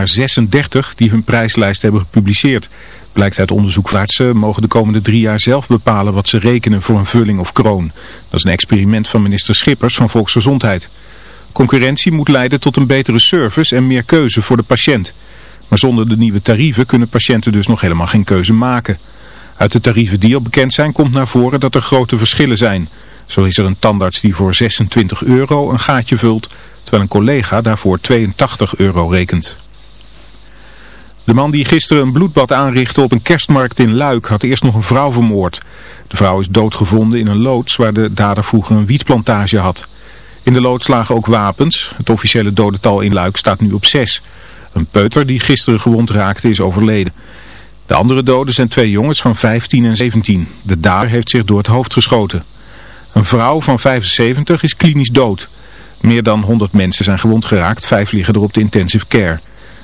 maar 36 die hun prijslijst hebben gepubliceerd. Blijkt uit onderzoek ze mogen de komende drie jaar zelf bepalen wat ze rekenen voor een vulling of kroon. Dat is een experiment van minister Schippers van Volksgezondheid. Concurrentie moet leiden tot een betere service en meer keuze voor de patiënt. Maar zonder de nieuwe tarieven kunnen patiënten dus nog helemaal geen keuze maken. Uit de tarieven die al bekend zijn komt naar voren dat er grote verschillen zijn. Zo is er een tandarts die voor 26 euro een gaatje vult, terwijl een collega daarvoor 82 euro rekent. De man die gisteren een bloedbad aanrichtte op een kerstmarkt in Luik had eerst nog een vrouw vermoord. De vrouw is doodgevonden in een loods waar de dader vroeger een wietplantage had. In de loods lagen ook wapens. Het officiële dodental in Luik staat nu op 6. Een peuter die gisteren gewond raakte is overleden. De andere doden zijn twee jongens van 15 en 17. De dader heeft zich door het hoofd geschoten. Een vrouw van 75 is klinisch dood. Meer dan 100 mensen zijn gewond geraakt, vijf liggen er op de intensive care.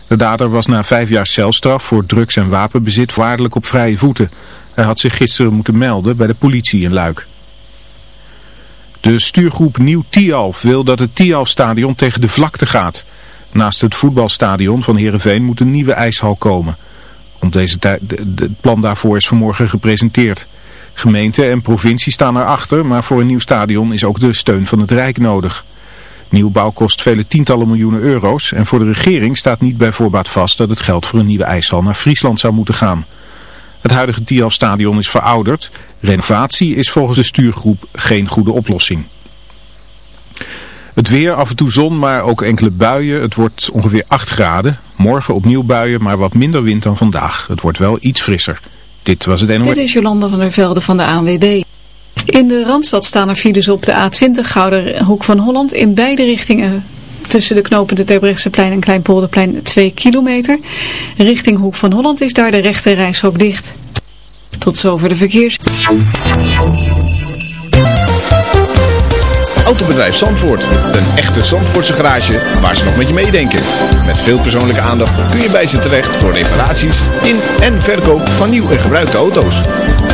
De dader was na vijf jaar celstraf voor drugs- en wapenbezit waarlijk op vrije voeten. Hij had zich gisteren moeten melden bij de politie in Luik. De stuurgroep Nieuw Tialf wil dat het Tialf-stadion tegen de vlakte gaat. Naast het voetbalstadion van Heerenveen moet een nieuwe ijshal komen. Om deze het plan daarvoor is vanmorgen gepresenteerd. Gemeente en provincie staan erachter, maar voor een nieuw stadion is ook de steun van het Rijk nodig. Nieuwbouw kost vele tientallen miljoenen euro's en voor de regering staat niet bij voorbaat vast dat het geld voor een nieuwe ijshal naar Friesland zou moeten gaan. Het huidige Tialf-stadion is verouderd. Renovatie is volgens de stuurgroep geen goede oplossing. Het weer, af en toe zon, maar ook enkele buien. Het wordt ongeveer 8 graden. Morgen opnieuw buien, maar wat minder wind dan vandaag. Het wordt wel iets frisser. Dit was het NOS. Dit is Jolanda van der Velde van de ANWB. In de Randstad staan er files op de A20 Gouden Hoek van Holland in beide richtingen tussen de knopen de Terbrechtseplein en Kleinpolderplein 2 kilometer. Richting Hoek van Holland is daar de rechte reishok dicht. Tot zover de verkeers. Autobedrijf Zandvoort. Een echte Zandvoortse garage waar ze nog met je meedenken. Met veel persoonlijke aandacht kun je bij ze terecht voor reparaties in en verkoop van nieuw en gebruikte auto's.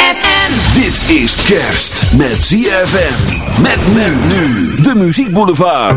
ZFM. Dit is kerst met ZFM. Met nu. De Muziek Boulevard.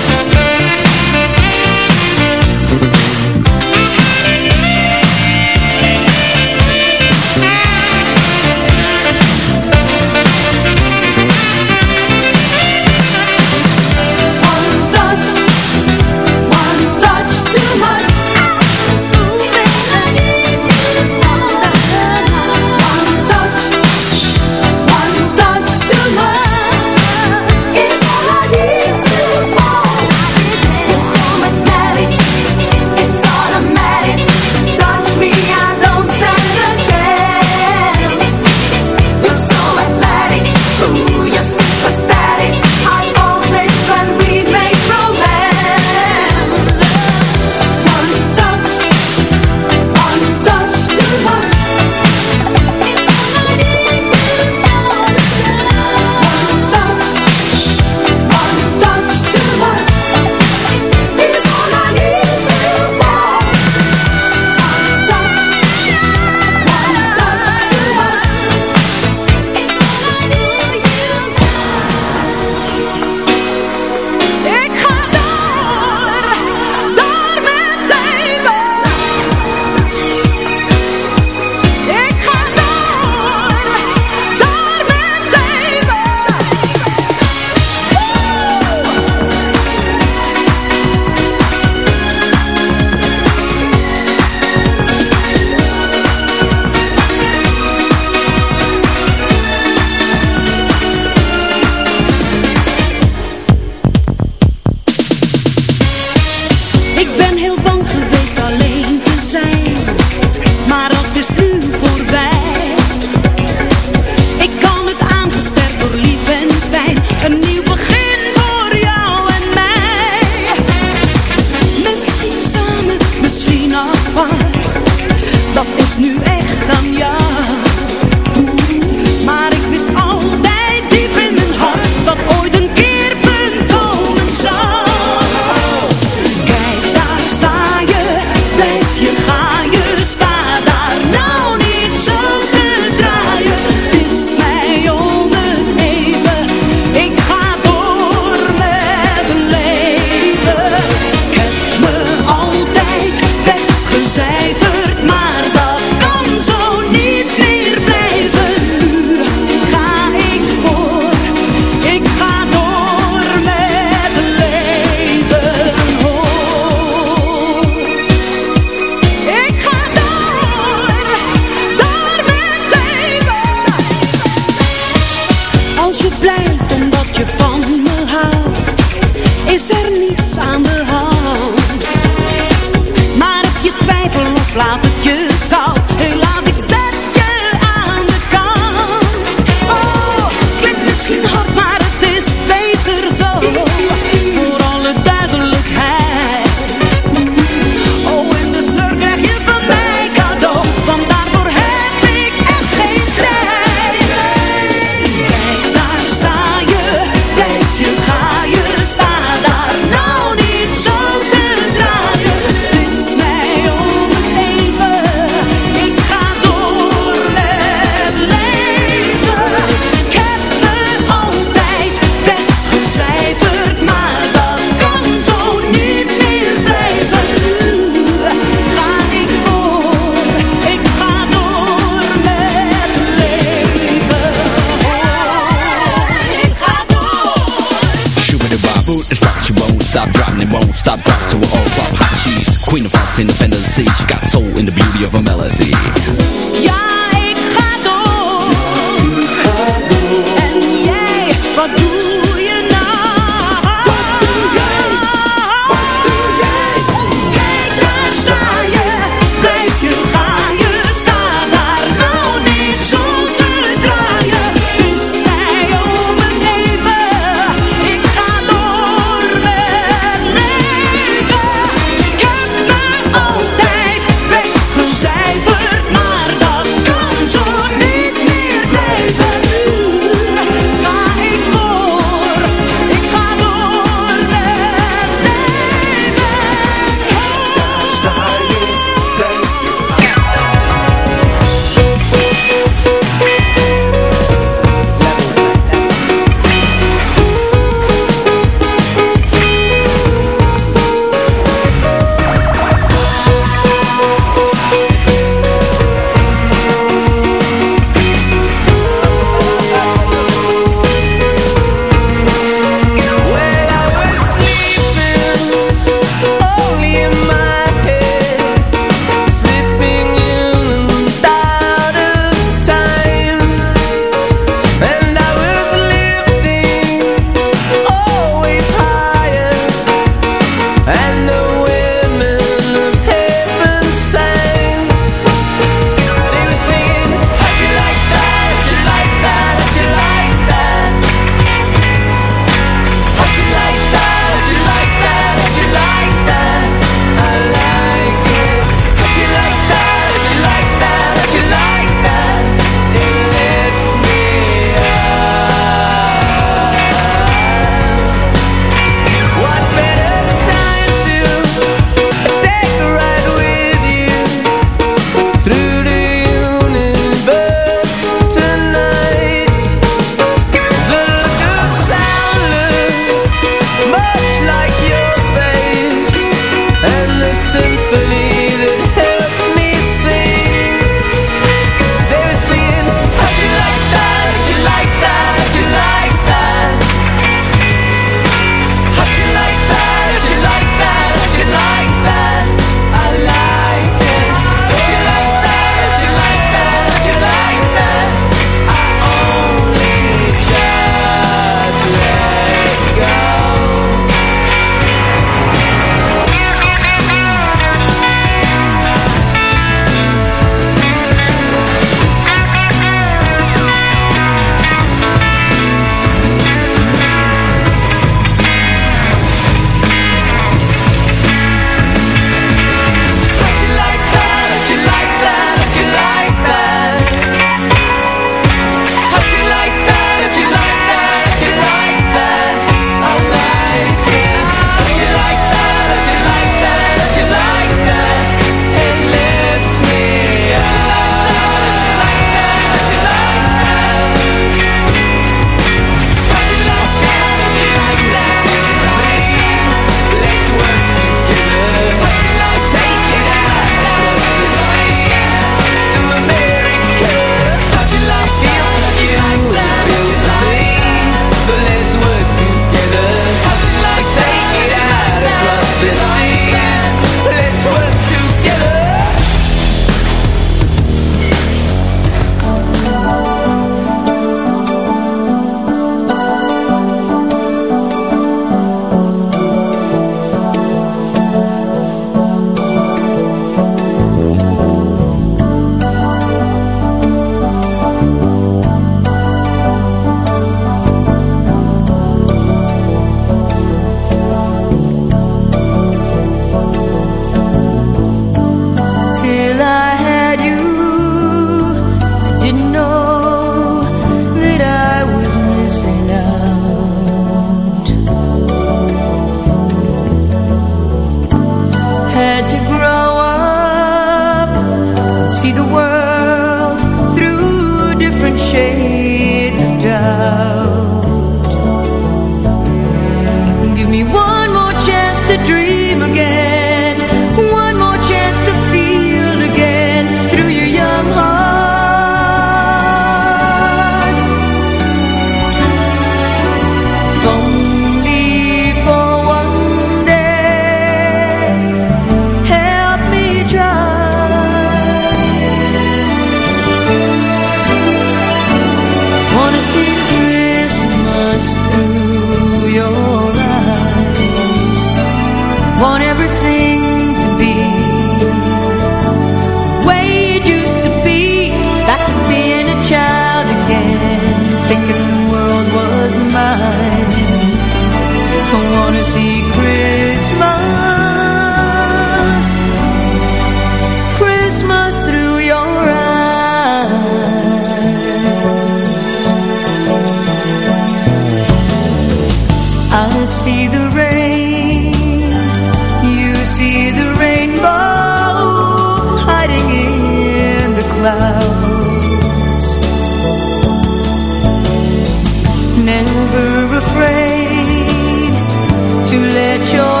your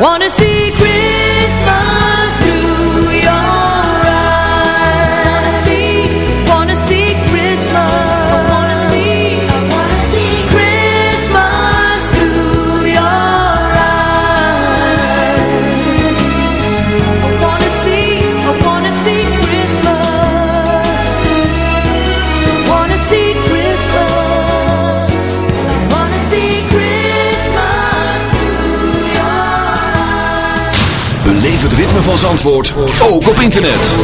Wanna see van Zandvoort ook op internet.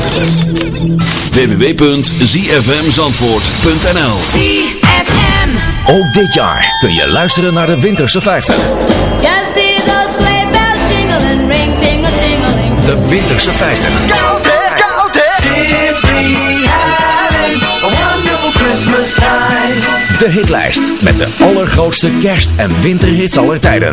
www.zfmzandvoort.nl ZFM. Ook dit jaar kun je luisteren naar de Winterse 50. Just see those sleigh bells jingling, ring tingle tingling. De Winterse 50. Koud hè, koud hè. Simply having a wonderful Christmas time. De hitlijst met de allergrootste kerst- en winterhits aller tijden.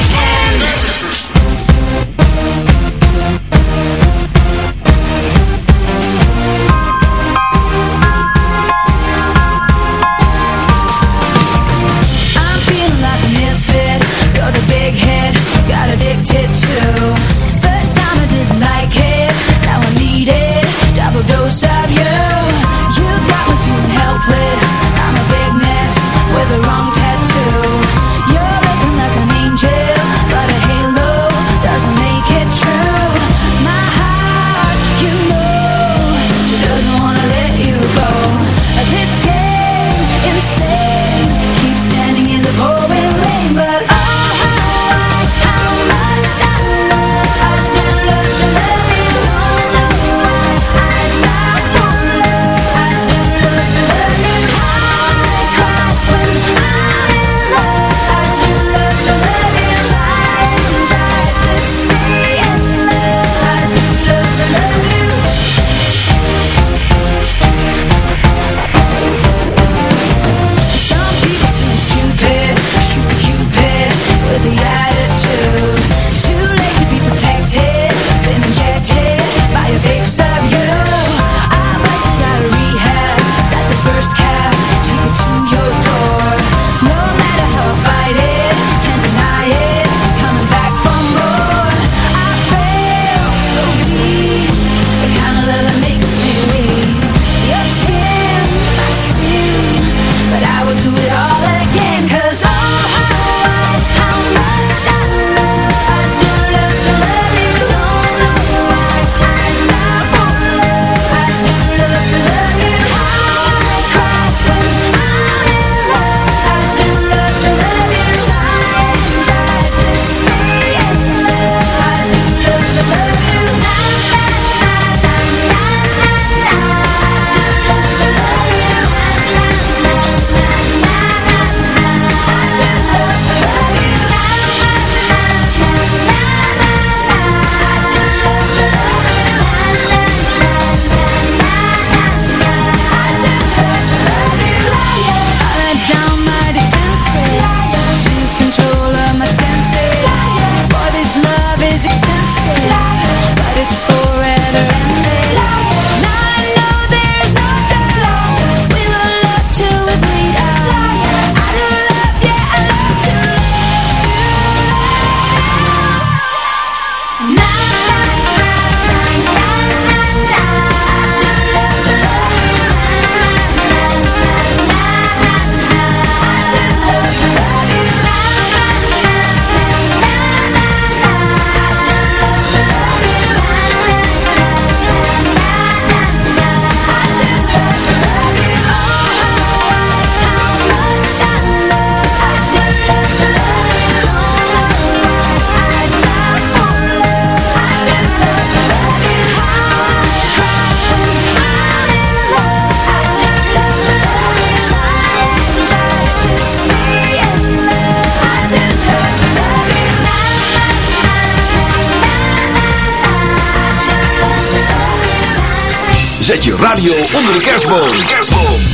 Je radio onder de kerstboom.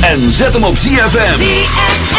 En zet hem op ZFM. ZFM.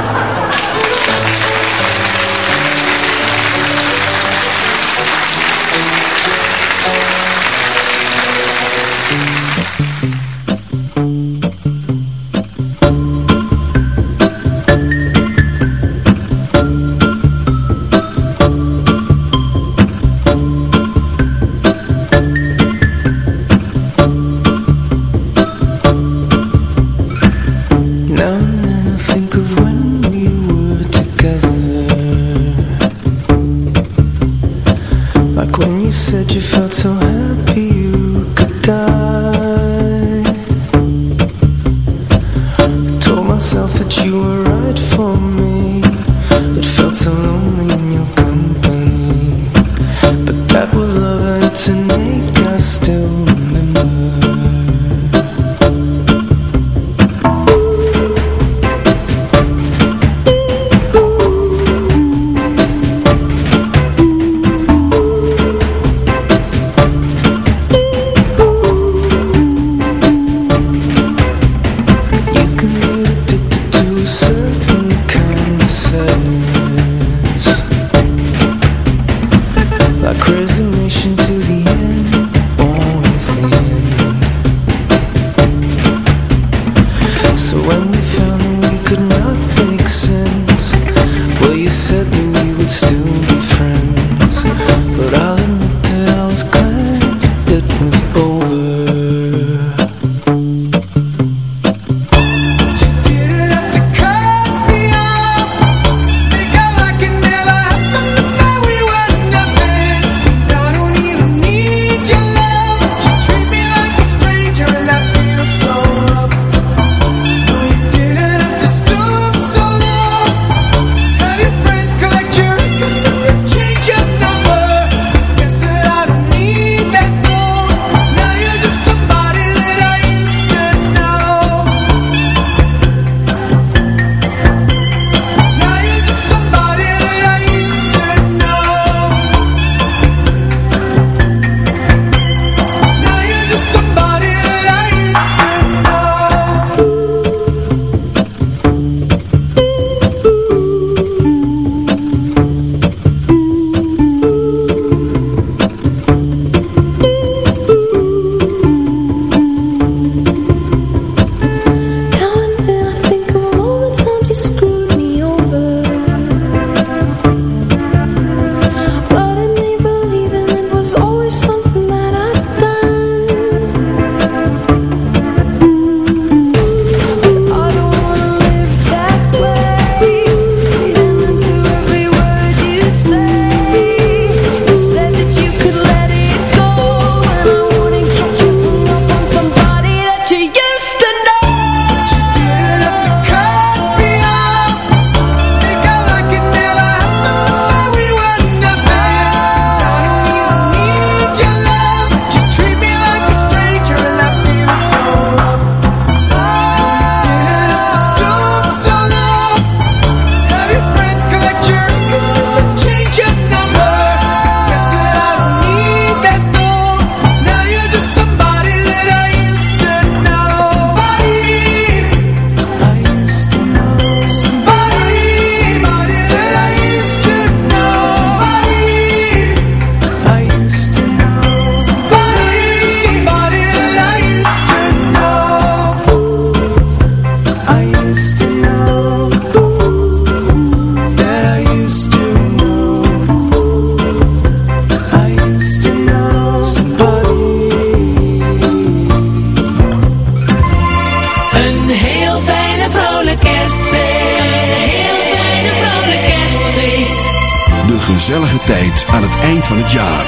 Van het jaar.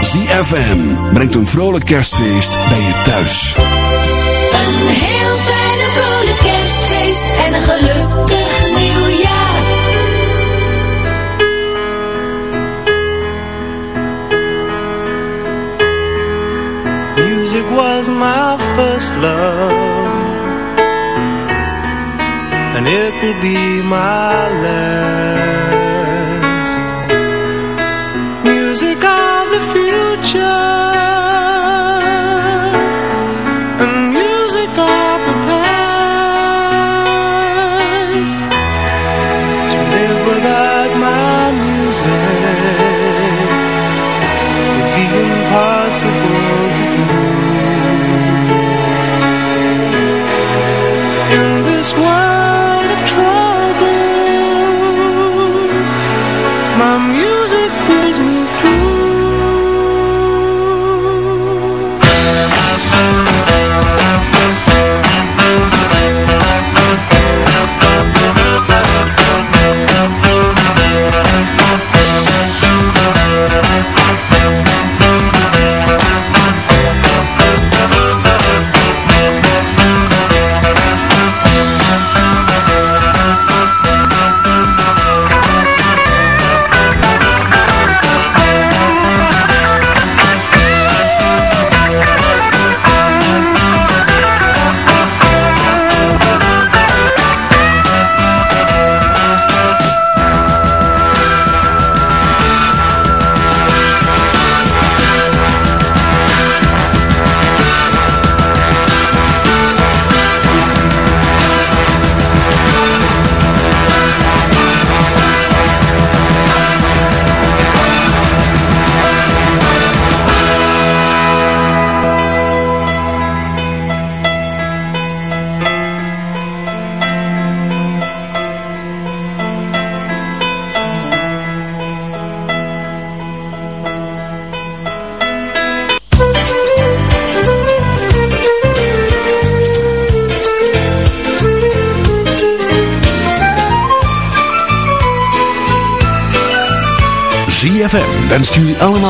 ZFM brengt een vrolijk kerstfeest bij je thuis. Een heel fijne vrolijk kerstfeest en een gelukkig nieuwjaar. Music was my first love And it will be my last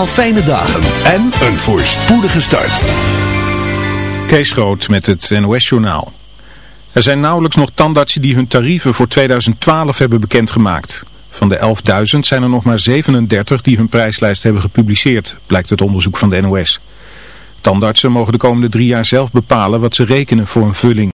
allemaal fijne dagen en een voorspoedige start. Kees Groot met het NOS-journaal. Er zijn nauwelijks nog tandartsen die hun tarieven voor 2012 hebben bekendgemaakt. Van de 11.000 zijn er nog maar 37 die hun prijslijst hebben gepubliceerd, blijkt uit onderzoek van de NOS. Tandartsen mogen de komende drie jaar zelf bepalen wat ze rekenen voor een vulling.